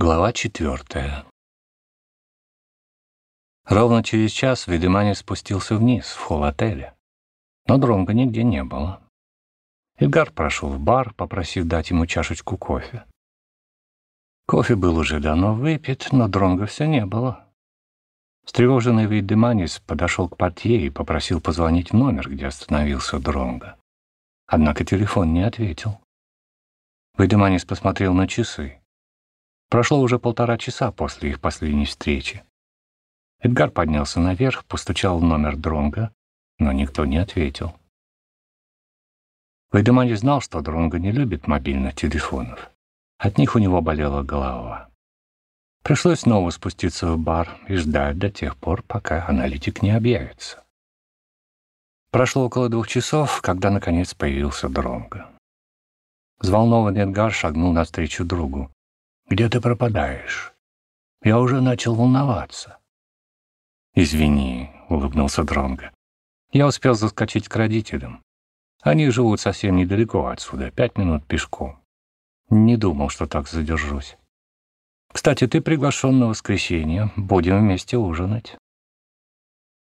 Глава четвертая. Ровно через час Ведеманин спустился вниз, в холл отеля. Но Дронга нигде не было. Эдгар прошел в бар, попросив дать ему чашечку кофе. Кофе был уже давно выпит, но Дронга все не было. Встревоженный Вейдеманис подошел к портье и попросил позвонить в номер, где остановился Дронга. Однако телефон не ответил. Вейдеманис посмотрел на часы. Прошло уже полтора часа после их последней встречи. Эдгар поднялся наверх, постучал в номер Дронга, но никто не ответил. Вайдемани знал, что Дронго не любит мобильных телефонов. От них у него болела голова. Пришлось снова спуститься в бар и ждать до тех пор, пока аналитик не объявится. Прошло около двух часов, когда наконец появился Дронго. Взволнованный Эдгар шагнул навстречу другу. Где ты пропадаешь? Я уже начал волноваться. Извини, улыбнулся Дронго. Я успел заскочить к родителям. Они живут совсем недалеко отсюда, пять минут пешком. Не думал, что так задержусь. Кстати, ты приглашен на воскресенье. Будем вместе ужинать.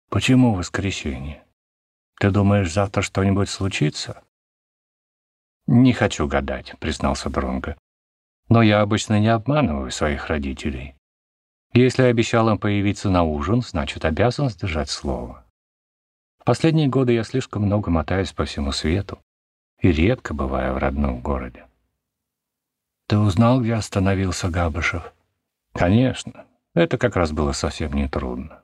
Почему воскресенье? Ты думаешь, завтра что-нибудь случится? Не хочу гадать, признался Дронго. Но я обычно не обманываю своих родителей. Если обещал им появиться на ужин, значит, обязан сдержать слово. В последние годы я слишком много мотаюсь по всему свету и редко бываю в родном городе. Ты узнал, где остановился Габышев? Конечно. Это как раз было совсем нетрудно.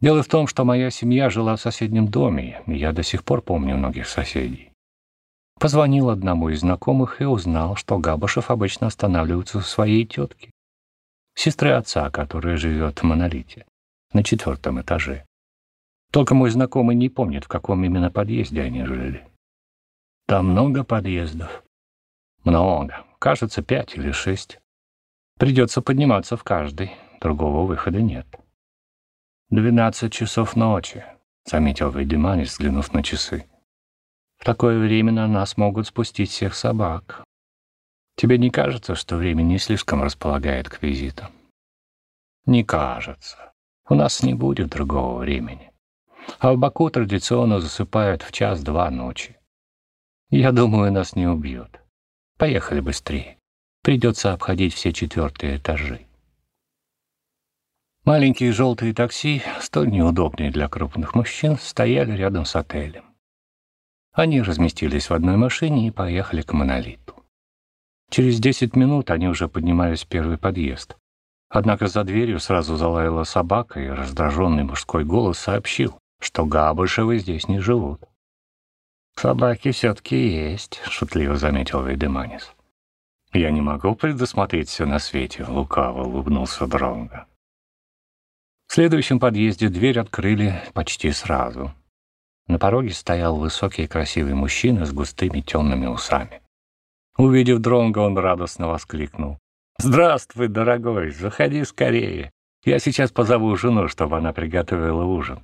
Дело в том, что моя семья жила в соседнем доме, и я до сих пор помню многих соседей. Позвонил одному из знакомых и узнал, что Габышев обычно останавливается у своей тетки, сестры отца, которая живет в Монолите, на четвертом этаже. Только мой знакомый не помнит, в каком именно подъезде они жили. Там много подъездов. Много. Кажется, пять или шесть. Придется подниматься в каждый. Другого выхода нет. «Двенадцать часов ночи», — заметил Вейдеманис, взглянув на часы. В такое время на нас могут спустить всех собак. Тебе не кажется, что время не слишком располагает к визитам? Не кажется. У нас не будет другого времени. А в Баку традиционно засыпают в час-два ночи. Я думаю, нас не убьют. Поехали быстрее. Придется обходить все четвертые этажи. Маленькие желтые такси, столь неудобные для крупных мужчин, стояли рядом с отелем. Они разместились в одной машине и поехали к монолиту. Через десять минут они уже поднимались в первый подъезд. Однако за дверью сразу залаяла собака, и раздраженный мужской голос сообщил, что Габышевы здесь не живут. «Собаки все-таки есть», — шутливо заметил Вейдеманис. «Я не могу предусмотреть все на свете», — лукаво улыбнулся Дронго. В следующем подъезде дверь открыли почти сразу. На пороге стоял высокий и красивый мужчина с густыми темными усами. Увидев Дронга, он радостно воскликнул. «Здравствуй, дорогой, заходи скорее. Я сейчас позову жену, чтобы она приготовила ужин».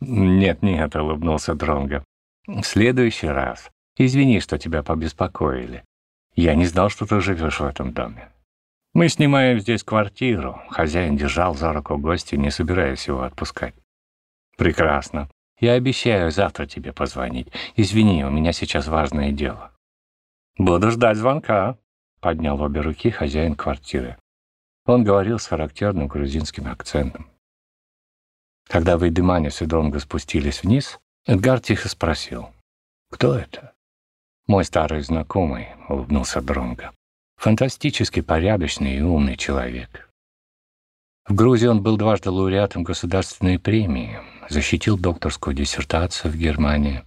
«Нет-нет», — улыбнулся Дронга. «В следующий раз. Извини, что тебя побеспокоили. Я не знал, что ты живешь в этом доме. Мы снимаем здесь квартиру. Хозяин держал за руку гостя, не собираясь его отпускать». «Прекрасно. Я обещаю завтра тебе позвонить. Извини, у меня сейчас важное дело. Буду ждать звонка, поднял обе руки хозяин квартиры. Он говорил с характерным грузинским акцентом. Когда Вейдеманис и Дронго спустились вниз, Эдгар тихо спросил. «Кто это?» «Мой старый знакомый», — улыбнулся Дронго. «Фантастически порядочный и умный человек. В Грузии он был дважды лауреатом государственной премии, защитил докторскую диссертацию в Германии.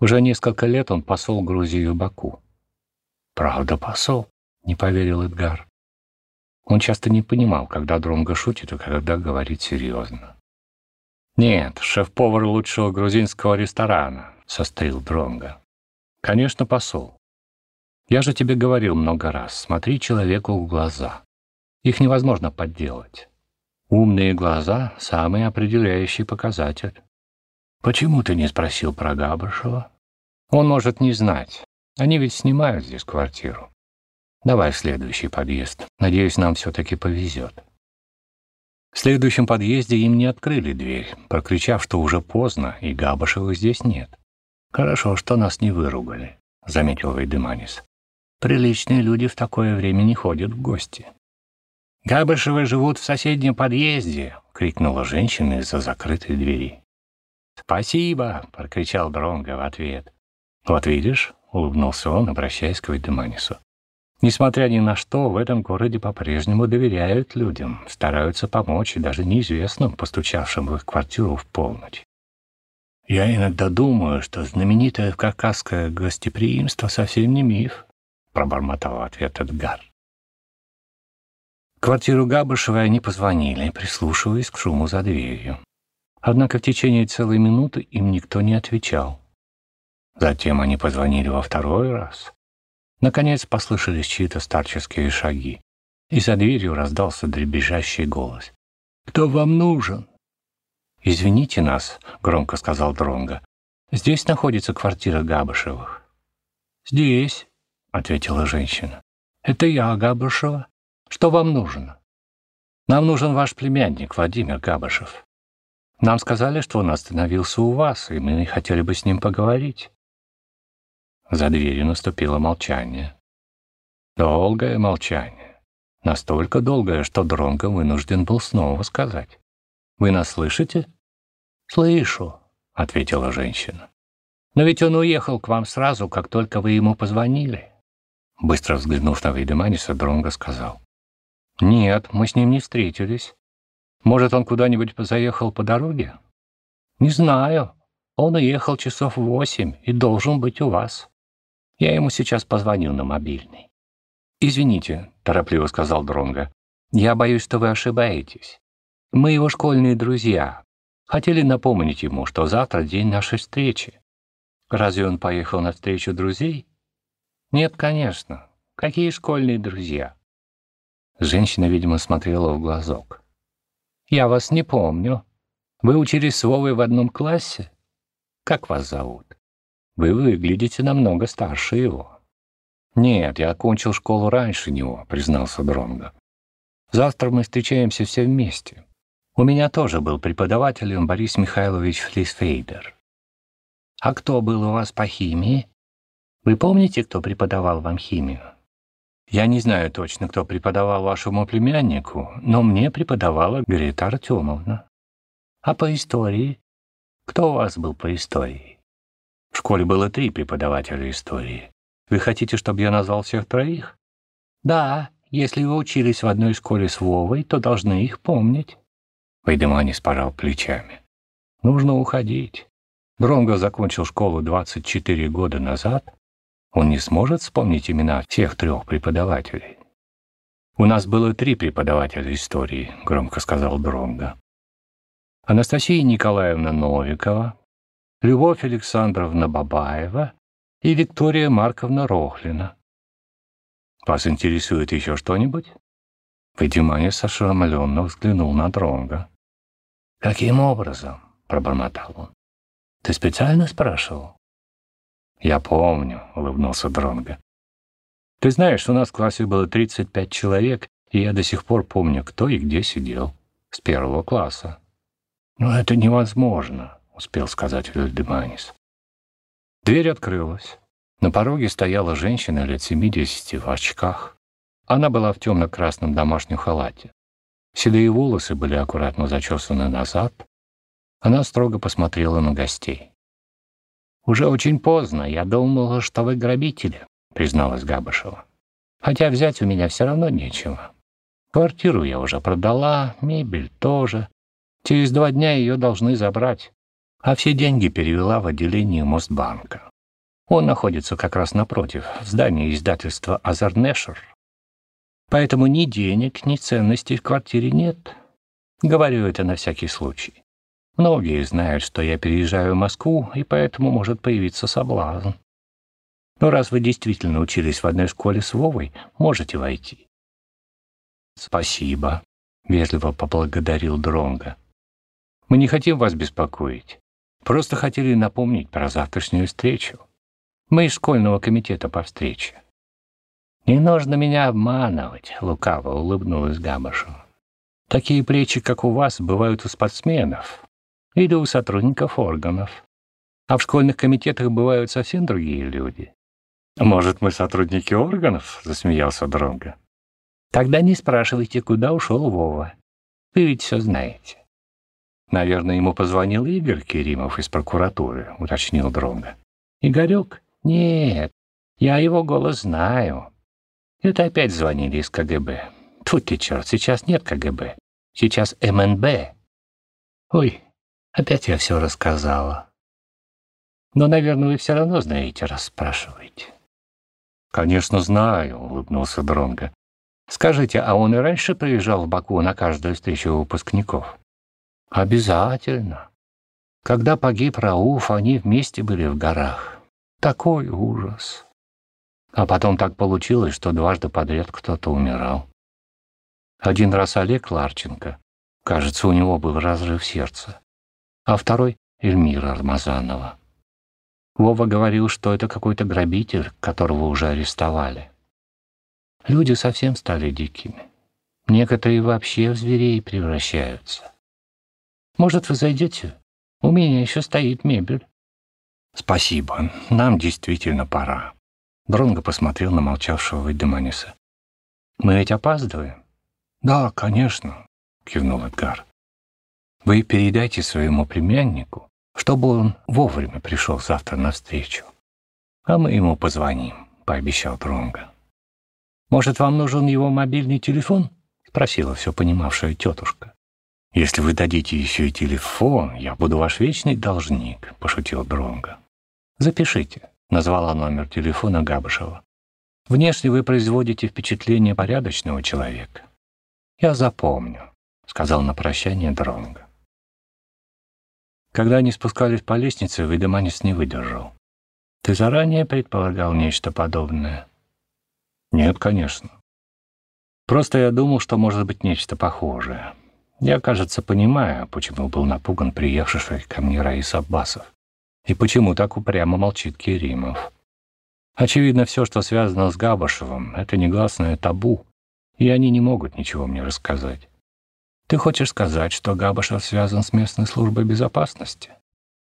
Уже несколько лет он посол Грузии в Баку. «Правда, посол?» — не поверил Эдгар. Он часто не понимал, когда Дронго шутит и когда говорит серьезно. «Нет, шеф-повар лучшего грузинского ресторана», — сострил Дронго. «Конечно, посол. Я же тебе говорил много раз, смотри человеку в глаза. Их невозможно подделать. Умные глаза — самый определяющий показатель. Почему ты не спросил про Габышева? Он может не знать. Они ведь снимают здесь квартиру. Давай в следующий подъезд. Надеюсь, нам все-таки повезет. В следующем подъезде им не открыли дверь, прокричав, что уже поздно, и Габышевых здесь нет. «Хорошо, что нас не выругали», — заметил Вейдеманис. «Приличные люди в такое время не ходят в гости». «Габышевы живут в соседнем подъезде!» — крикнула женщина из-за закрытой двери. «Спасибо!» — прокричал Дронго в ответ. «Вот видишь», — улыбнулся он, обращаясь к Вейдеманису. «Несмотря ни на что, в этом городе по-прежнему доверяют людям, стараются помочь и даже неизвестным, постучавшим в их квартиру в полночь. Я иногда думаю, что знаменитое кавказское гостеприимство совсем не миф», — пробормотал в ответ Эдгар. Квартиру Габышевой они позвонили, прислушиваясь к шуму за дверью. Однако в течение целой минуты им никто не отвечал. Затем они позвонили во второй раз. Наконец послышались чьи-то старческие шаги, и за дверью раздался дребезжащий голос. «Кто вам нужен?» «Извините нас», — громко сказал Дронго. «Здесь находится квартира Габышевых». «Здесь», — ответила женщина. «Это я, Габышева. Что вам нужно? Нам нужен ваш племянник, Владимир Габышев. Нам сказали, что он остановился у вас, и мы хотели бы с ним поговорить. За дверью наступило молчание. Долгое молчание. Настолько долгое, что Дронго вынужден был снова сказать. «Вы нас слышите?» «Слышу», — ответила женщина. «Но ведь он уехал к вам сразу, как только вы ему позвонили». Быстро взглянув на Вейдеманиса, Дронго сказал. «Нет, мы с ним не встретились. Может, он куда-нибудь заехал по дороге?» «Не знаю. Он уехал часов восемь и должен быть у вас. Я ему сейчас позвоню на мобильный». «Извините», — торопливо сказал Дронго. «Я боюсь, что вы ошибаетесь. Мы его школьные друзья. Хотели напомнить ему, что завтра день нашей встречи. Разве он поехал на встречу друзей?» «Нет, конечно. Какие школьные друзья?» Женщина, видимо, смотрела в глазок. «Я вас не помню. Вы учились с Вовой в одном классе? Как вас зовут? Вы выглядите намного старше его». «Нет, я окончил школу раньше него», — признался Дронго. «Завтра мы встречаемся все вместе. У меня тоже был преподавателем Борис Михайлович Флисфейдер. А кто был у вас по химии? Вы помните, кто преподавал вам химию?» Я не знаю точно, кто преподавал вашему племяннику, но мне преподавала Грита Артемовна. А по истории? Кто у вас был по истории? В школе было три преподавателя истории. Вы хотите, чтобы я назвал всех троих? Да, если вы учились в одной школе с Вовой, то должны их помнить. Вайдеманис пожал плечами. Нужно уходить. Дронго закончил школу 24 года назад, он не сможет вспомнить имена всех трех преподавателей. «У нас было три преподавателя истории», — громко сказал Дронго. Анастасия Николаевна Новикова, Любовь Александровна Бабаева и Виктория Марковна Рохлина. «Вас интересует еще что-нибудь?» Вадиманис ошеломленно взглянул на Дронга. «Каким образом?» — пробормотал он. «Ты специально спрашивал?» «Я помню», — улыбнулся Дронго. «Ты знаешь, у нас в классе было 35 человек, и я до сих пор помню, кто и где сидел. С первого класса». «Но это невозможно», — успел сказать Вильдеманис. Дверь открылась. На пороге стояла женщина лет 70 в очках. Она была в темно-красном домашнем халате. Седые волосы были аккуратно зачесаны назад. Она строго посмотрела на гостей. «Уже очень поздно. Я думала, что вы грабители», — призналась Габышева. «Хотя взять у меня все равно нечего. Квартиру я уже продала, мебель тоже. Через два дня ее должны забрать. А все деньги перевела в отделение Мостбанка. Он находится как раз напротив, в здании издательства «Азарнешер». Поэтому ни денег, ни ценностей в квартире нет. Говорю это на всякий случай. Многие знают, что я переезжаю в Москву, и поэтому может появиться соблазн. Но раз вы действительно учились в одной школе с Вовой, можете войти. Спасибо, вежливо поблагодарил Дронга. Мы не хотим вас беспокоить. Просто хотели напомнить про завтрашнюю встречу. Мы из школьного комитета по встрече. «Не нужно меня обманывать», — лукаво улыбнулась Габашева. «Такие плечи, как у вас, бывают у спортсменов или у сотрудников органов. А в школьных комитетах бывают совсем другие люди». «Может, мы сотрудники органов?» — засмеялся Дронго. «Тогда не спрашивайте, куда ушел Вова. Вы ведь все знаете». «Наверное, ему позвонил Игорь Керимов из прокуратуры», — уточнил Дронго. «Игорек? Нет, я его голос знаю. Это опять звонили из КГБ. Тут ты черт, сейчас нет КГБ. Сейчас МНБ. Ой, опять я все рассказала. Но, наверное, вы все равно знаете, раз спрашиваете. Конечно, знаю, улыбнулся Дронга. Скажите, а он и раньше приезжал в Баку на каждую встречу выпускников? Обязательно. Когда погиб Рауф, они вместе были в горах. Такой ужас. А потом так получилось, что дважды подряд кто-то умирал. Один раз Олег Ларченко, кажется, у него был разрыв сердца, а второй — Эльмира Армазанова. Вова говорил, что это какой-то грабитель, которого уже арестовали. Люди совсем стали дикими. Некоторые вообще в зверей превращаются. Может, вы зайдете? У меня еще стоит мебель. Спасибо, нам действительно пора. Дронго посмотрел на молчавшего Вейдеманиса. «Мы ведь опаздываем?» «Да, конечно», — кивнул Эдгар. «Вы передайте своему племяннику, чтобы он вовремя пришел завтра навстречу. А мы ему позвоним», — пообещал Дронго. «Может, вам нужен его мобильный телефон?» — спросила все понимавшая тетушка. «Если вы дадите еще и телефон, я буду ваш вечный должник», — пошутил Дронго. «Запишите назвала номер телефона Габышева. Внешне вы производите впечатление порядочного человека. Я запомню, сказал на прощание Дронго. Когда они спускались по лестнице, Видеманис не выдержал. Ты заранее предполагал нечто подобное? Нет, конечно. Просто я думал, что может быть нечто похожее. Я, кажется, понимаю, почему был напуган приехавший ко мне Раис Аббасов. И почему так упрямо молчит Керимов? Очевидно, все, что связано с Габашевым, это негласное табу, и они не могут ничего мне рассказать. Ты хочешь сказать, что Габашев связан с местной службой безопасности?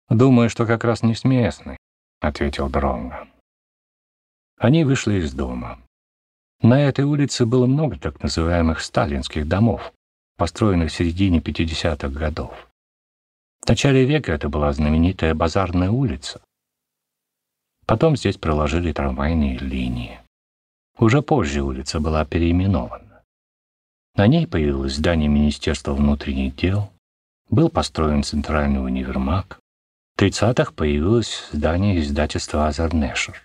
Думаю, что как раз не с местной, ответил Дронго. Они вышли из дома. На этой улице было много так называемых сталинских домов, построенных в середине 50-х годов. В начале века это была знаменитая базарная улица. Потом здесь проложили трамвайные линии. Уже позже улица была переименована. На ней появилось здание Министерства внутренних дел, был построен центральный универмаг, в 30-х появилось здание издательства «Азернешер».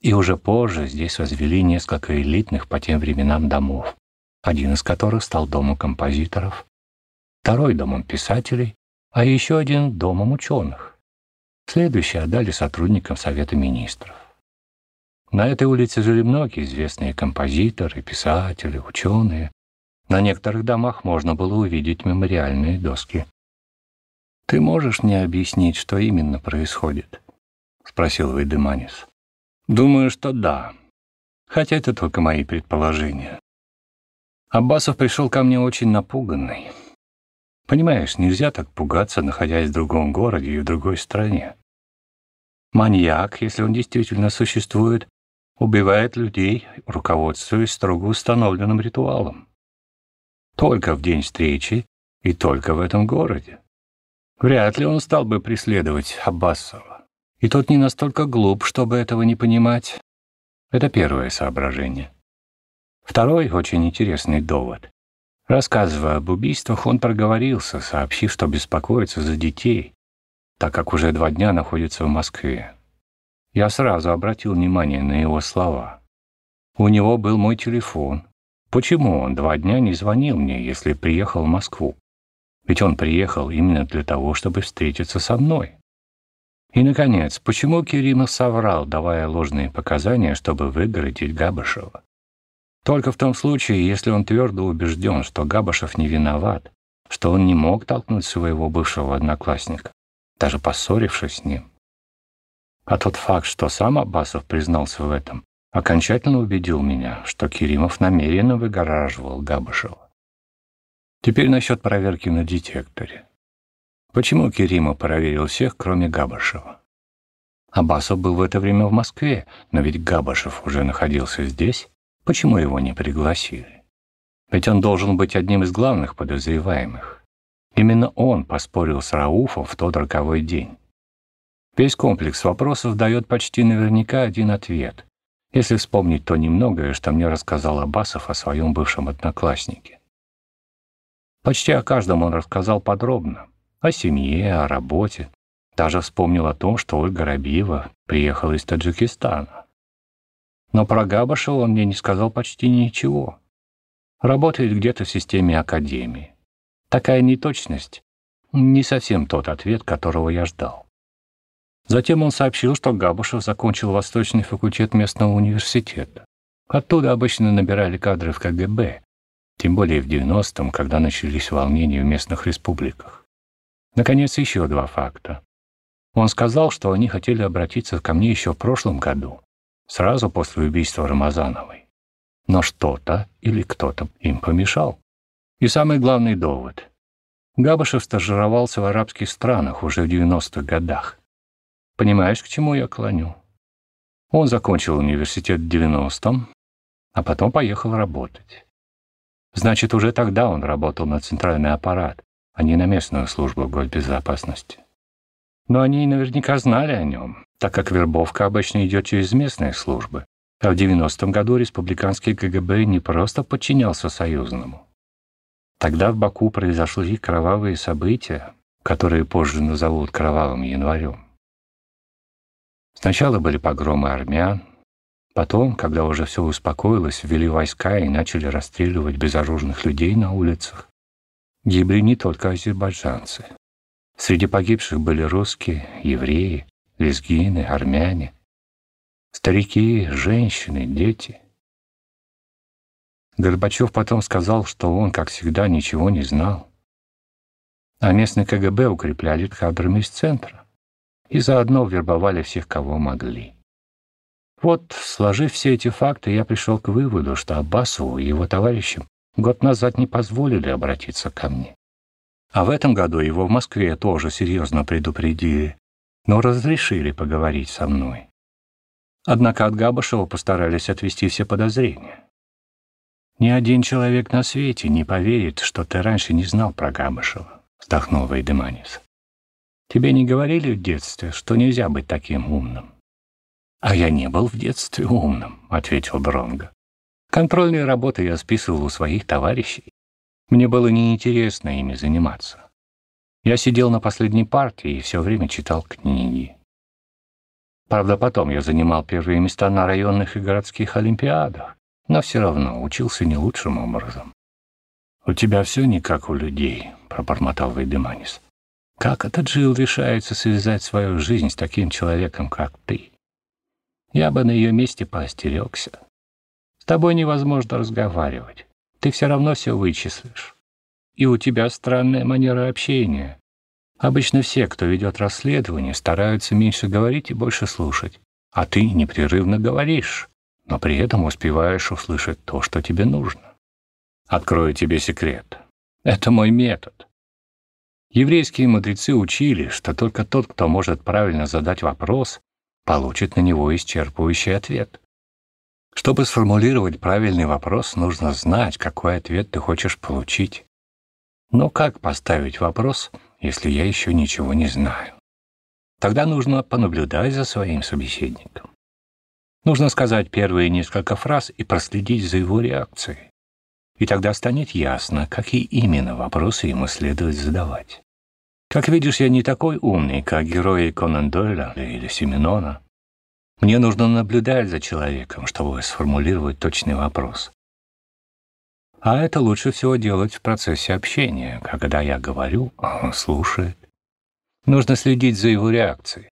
И уже позже здесь возвели несколько элитных по тем временам домов, один из которых стал домом композиторов, второй — домом писателей, а еще один — Домом ученых. Следующий отдали сотрудникам Совета министров. На этой улице жили многие известные композиторы, писатели, ученые. На некоторых домах можно было увидеть мемориальные доски. «Ты можешь мне объяснить, что именно происходит?» — спросил Вейдеманис. «Думаю, что да. Хотя это только мои предположения. Аббасов пришел ко мне очень напуганный. Понимаешь, нельзя так пугаться, находясь в другом городе и в другой стране. Маньяк, если он действительно существует, убивает людей, руководствуясь строго установленным ритуалом. Только в день встречи и только в этом городе. Вряд ли он стал бы преследовать Аббасова. И тот не настолько глуп, чтобы этого не понимать. Это первое соображение. Второй очень интересный довод. Рассказывая об убийствах, он проговорился, сообщив, что беспокоится за детей, так как уже два дня находится в Москве. Я сразу обратил внимание на его слова. У него был мой телефон. Почему он два дня не звонил мне, если приехал в Москву? Ведь он приехал именно для того, чтобы встретиться со мной. И, наконец, почему Керимов соврал, давая ложные показания, чтобы выгородить Габышева? Только в том случае, если он твердо убежден, что Габашев не виноват, что он не мог толкнуть своего бывшего одноклассника, даже поссорившись с ним. А тот факт, что сам Аббасов признался в этом, окончательно убедил меня, что Керимов намеренно выгораживал Габышева. Теперь насчет проверки на детекторе. Почему Керимов проверил всех, кроме Габышева? Абасов был в это время в Москве, но ведь Габышев уже находился здесь. Почему его не пригласили? Ведь он должен быть одним из главных подозреваемых. Именно он поспорил с Рауфом в тот роковой день. Весь комплекс вопросов дает почти наверняка один ответ, если вспомнить то немногое, что мне рассказал Абасов о своем бывшем однокласснике. Почти о каждом он рассказал подробно. О семье, о работе. Даже вспомнил о том, что Ольга Рабиева приехала из Таджикистана. Но про Габашева он мне не сказал почти ничего. Работает где-то в системе Академии. Такая неточность — не совсем тот ответ, которого я ждал. Затем он сообщил, что Габушев закончил Восточный факультет местного университета. Оттуда обычно набирали кадры в КГБ, тем более в 90-м, когда начались волнения в местных республиках. Наконец, еще два факта. Он сказал, что они хотели обратиться ко мне еще в прошлом году, сразу после убийства Рамазановой. Но что-то или кто-то им помешал. И самый главный довод. Габышев стажировался в арабских странах уже в 90-х годах. Понимаешь, к чему я клоню? Он закончил университет в 90-м, а потом поехал работать. Значит, уже тогда он работал на центральный аппарат, а не на местную службу госбезопасности. Но они наверняка знали о нем, так как вербовка обычно идет через местные службы. А в 90-м году республиканский КГБ не просто подчинялся союзному. Тогда в Баку произошли кровавые события, которые позже назовут кровавым январем. Сначала были погромы армян, потом, когда уже все успокоилось, ввели войска и начали расстреливать безоружных людей на улицах. Гибли не только азербайджанцы. Среди погибших были русские, евреи, лезгины, армяне, старики, женщины, дети. Горбачев потом сказал, что он, как всегда, ничего не знал. А местный КГБ укрепляли кадрами из центра и заодно вербовали всех, кого могли. Вот, сложив все эти факты, я пришел к выводу, что Аббасову и его товарищам год назад не позволили обратиться ко мне. А в этом году его в Москве тоже серьезно предупредили, но разрешили поговорить со мной. Однако от Габышева постарались отвести все подозрения. «Ни один человек на свете не поверит, что ты раньше не знал про Габышева», — вздохнул Вейдеманис. Тебе не говорили в детстве, что нельзя быть таким умным? А я не был в детстве умным, ответил Дронго. Контрольные работы я списывал у своих товарищей. Мне было неинтересно ими заниматься. Я сидел на последней партии и все время читал книги. Правда, потом я занимал первые места на районных и городских олимпиадах, но все равно учился не лучшим образом. «У тебя все не как у людей», — пробормотал Вейдеманис. Как этот Джилл решается связать свою жизнь с таким человеком, как ты? Я бы на ее месте поостерегся. С тобой невозможно разговаривать. Ты все равно все вычислишь. И у тебя странная манера общения. Обычно все, кто ведет расследование, стараются меньше говорить и больше слушать. А ты непрерывно говоришь, но при этом успеваешь услышать то, что тебе нужно. Открою тебе секрет. Это мой метод. Еврейские мудрецы учили, что только тот, кто может правильно задать вопрос, получит на него исчерпывающий ответ. Чтобы сформулировать правильный вопрос, нужно знать, какой ответ ты хочешь получить. Но как поставить вопрос, если я еще ничего не знаю? Тогда нужно понаблюдать за своим собеседником. Нужно сказать первые несколько фраз и проследить за его реакцией и тогда станет ясно, какие именно вопросы ему следует задавать. Как видишь, я не такой умный, как герои Конан Дойля или Семенона. Мне нужно наблюдать за человеком, чтобы сформулировать точный вопрос. А это лучше всего делать в процессе общения, когда я говорю, а он слушает. Нужно следить за его реакцией.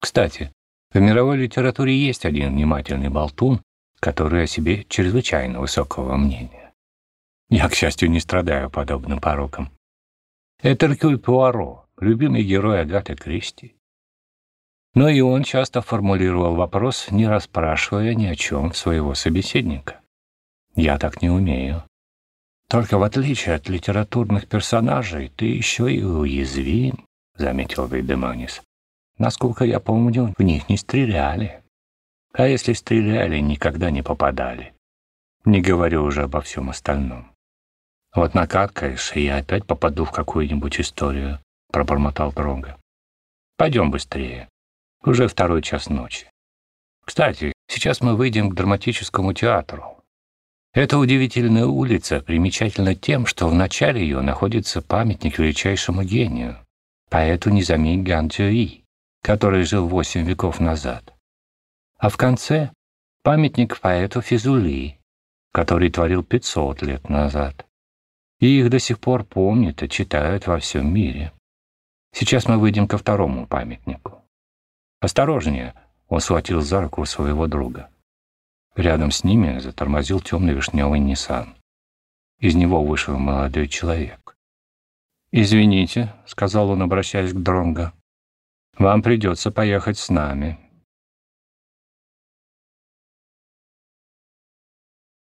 Кстати, в мировой литературе есть один внимательный болтун, который о себе чрезвычайно высокого мнения. Я, к счастью, не страдаю подобным пороком. Это Эркюль Пуаро, любимый герой Агаты Кристи. Но и он часто формулировал вопрос, не расспрашивая ни о чем своего собеседника. «Я так не умею. Только в отличие от литературных персонажей, ты еще и уязвим», — заметил Вейдеманис. «Насколько я помню, в них не стреляли. А если стреляли, никогда не попадали. Не говорю уже обо всем остальном. Вот накаткаешь, и я опять попаду в какую-нибудь историю», — пробормотал Дронго. «Пойдем быстрее. Уже второй час ночи. Кстати, сейчас мы выйдем к драматическому театру. Эта удивительная улица примечательна тем, что в начале ее находится памятник величайшему гению, поэту Низами Гантюи, который жил восемь веков назад. А в конце — памятник поэту Физули, который творил 500 лет назад. И их до сих пор помнят и читают во всем мире. Сейчас мы выйдем ко второму памятнику. «Осторожнее!» — он схватил за руку своего друга. Рядом с ними затормозил темный вишневый Ниссан. Из него вышел молодой человек. «Извините», — сказал он, обращаясь к Дронго, — «вам придется поехать с нами.